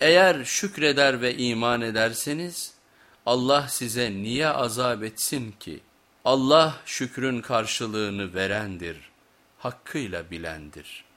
Eğer şükreder ve iman ederseniz Allah size niye azap etsin ki? Allah şükrün karşılığını verendir, hakkıyla bilendir.''